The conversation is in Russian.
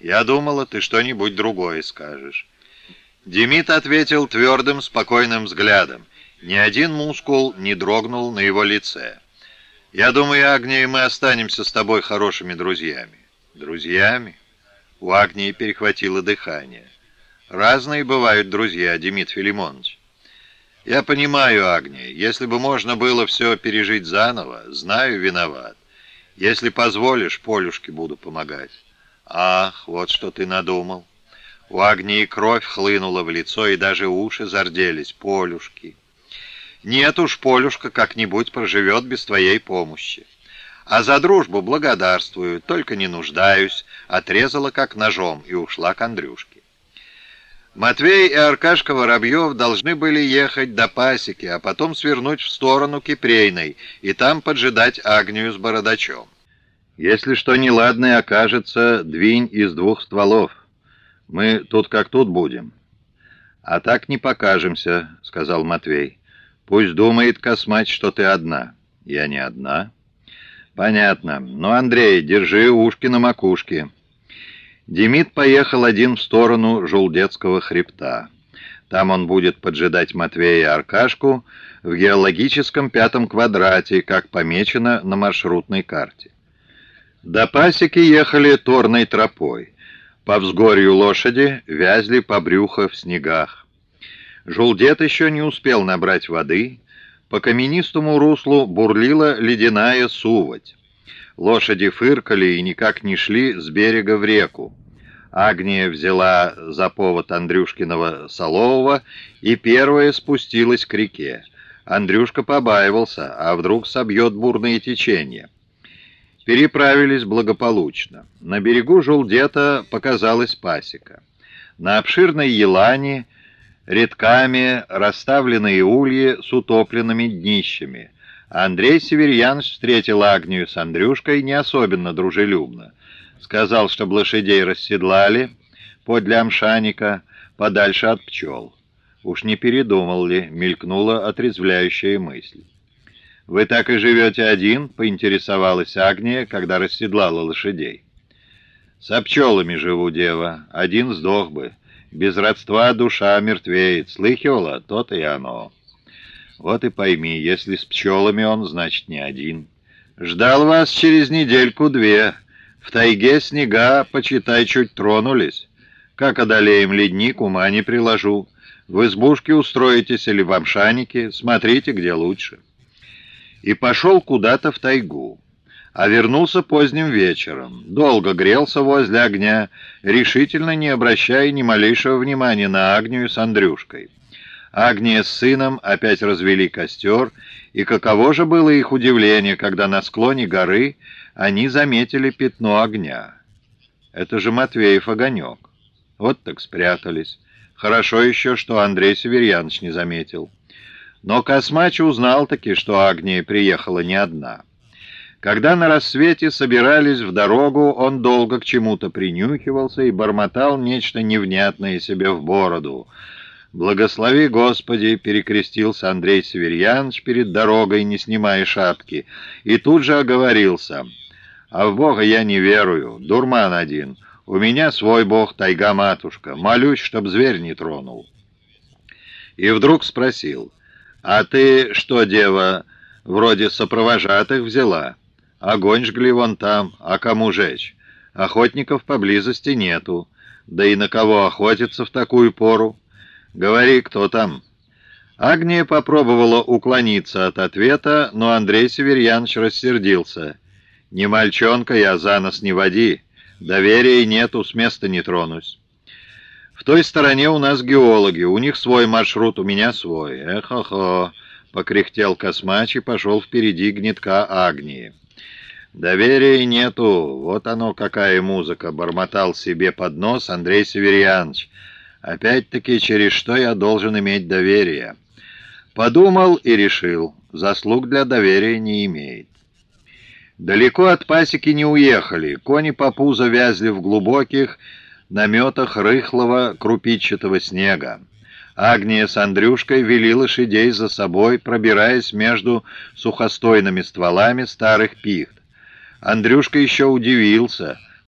Я думала, ты что-нибудь другое скажешь». Демид ответил твердым, спокойным взглядом. Ни один мускул не дрогнул на его лице. «Я думаю, Агния, мы останемся с тобой хорошими друзьями». «Друзьями?» У Агнии перехватило дыхание. «Разные бывают друзья, Демид Филимонович». «Я понимаю, Агния, если бы можно было все пережить заново, знаю, виноват. Если позволишь, Полюшке буду помогать». «Ах, вот что ты надумал». У Агнии кровь хлынула в лицо, и даже уши зарделись. Полюшки. Нет уж, Полюшка как-нибудь проживет без твоей помощи. А за дружбу благодарствую, только не нуждаюсь, отрезала как ножом и ушла к Андрюшке. Матвей и Аркашка Воробьев должны были ехать до пасеки, а потом свернуть в сторону Кипрейной и там поджидать Агнию с бородачом. Если что неладное окажется, двинь из двух стволов. Мы тут как тут будем». «А так не покажемся», — сказал Матвей. «Пусть думает Космач, что ты одна». «Я не одна». «Понятно. Ну, Андрей, держи ушки на макушке». Демид поехал один в сторону Жулдетского хребта. Там он будет поджидать Матвея и Аркашку в геологическом пятом квадрате, как помечено на маршрутной карте. До пасеки ехали торной тропой. По взгорью лошади вязли по брюхо в снегах. Жулдет еще не успел набрать воды. По каменистому руслу бурлила ледяная сувоть. Лошади фыркали и никак не шли с берега в реку. Агния взяла за повод Андрюшкиного Солового и первая спустилась к реке. Андрюшка побаивался, а вдруг собьет бурные течения. Переправились благополучно. На берегу Жулдета показалась пасека. На обширной елане редками расставленные ульи с утопленными днищами. Андрей Северьянович встретил Агнию с Андрюшкой не особенно дружелюбно. Сказал, чтобы лошадей расседлали подле амшаника, подальше от пчел. Уж не передумал ли, мелькнула отрезвляющая мысль. «Вы так и живете один?» — поинтересовалась Агния, когда расседлала лошадей. «Со пчелами живу, дева. Один сдох бы. Без родства душа мертвеет. Слыхивала? То-то и оно. Вот и пойми, если с пчелами он, значит, не один. Ждал вас через недельку-две. В тайге снега, почитай, чуть тронулись. Как одолеем ледник, ума не приложу. В избушке устроитесь или в амшанике, смотрите, где лучше» и пошел куда-то в тайгу. А вернулся поздним вечером. Долго грелся возле огня, решительно не обращая ни малейшего внимания на Агнию с Андрюшкой. Агния с сыном опять развели костер, и каково же было их удивление, когда на склоне горы они заметили пятно огня. Это же Матвеев огонек. Вот так спрятались. Хорошо еще, что Андрей Северьянович не заметил. Но Космач узнал таки, что Агния приехала не одна. Когда на рассвете собирались в дорогу, он долго к чему-то принюхивался и бормотал нечто невнятное себе в бороду. «Благослови, Господи!» — перекрестился Андрей Северьянович перед дорогой, не снимая шапки, и тут же оговорился. «А в Бога я не верую, дурман один. У меня свой Бог, тайга-матушка. Молюсь, чтоб зверь не тронул». И вдруг спросил — «А ты что, дева, вроде сопровожатых взяла? Огонь жгли вон там, а кому жечь? Охотников поблизости нету. Да и на кого охотиться в такую пору? Говори, кто там?» Агния попробовала уклониться от ответа, но Андрей Северьянович рассердился. «Не мальчонка я, за нос не води. Доверия нету, с места не тронусь». В той стороне у нас геологи, у них свой маршрут, у меня свой. Эх-хо-хо, покряхтел Космач и пошел впереди гнетка Агнии. Доверия нету, вот оно какая музыка, бормотал себе под нос Андрей Северьянович. Опять-таки, через что я должен иметь доверие? Подумал и решил, заслуг для доверия не имеет. Далеко от пасеки не уехали, кони по пузо вязли в глубоких, наметах рыхлого крупичатого снега. Агния с Андрюшкой вели лошадей за собой, пробираясь между сухостойными стволами старых пихт. Андрюшка еще удивился,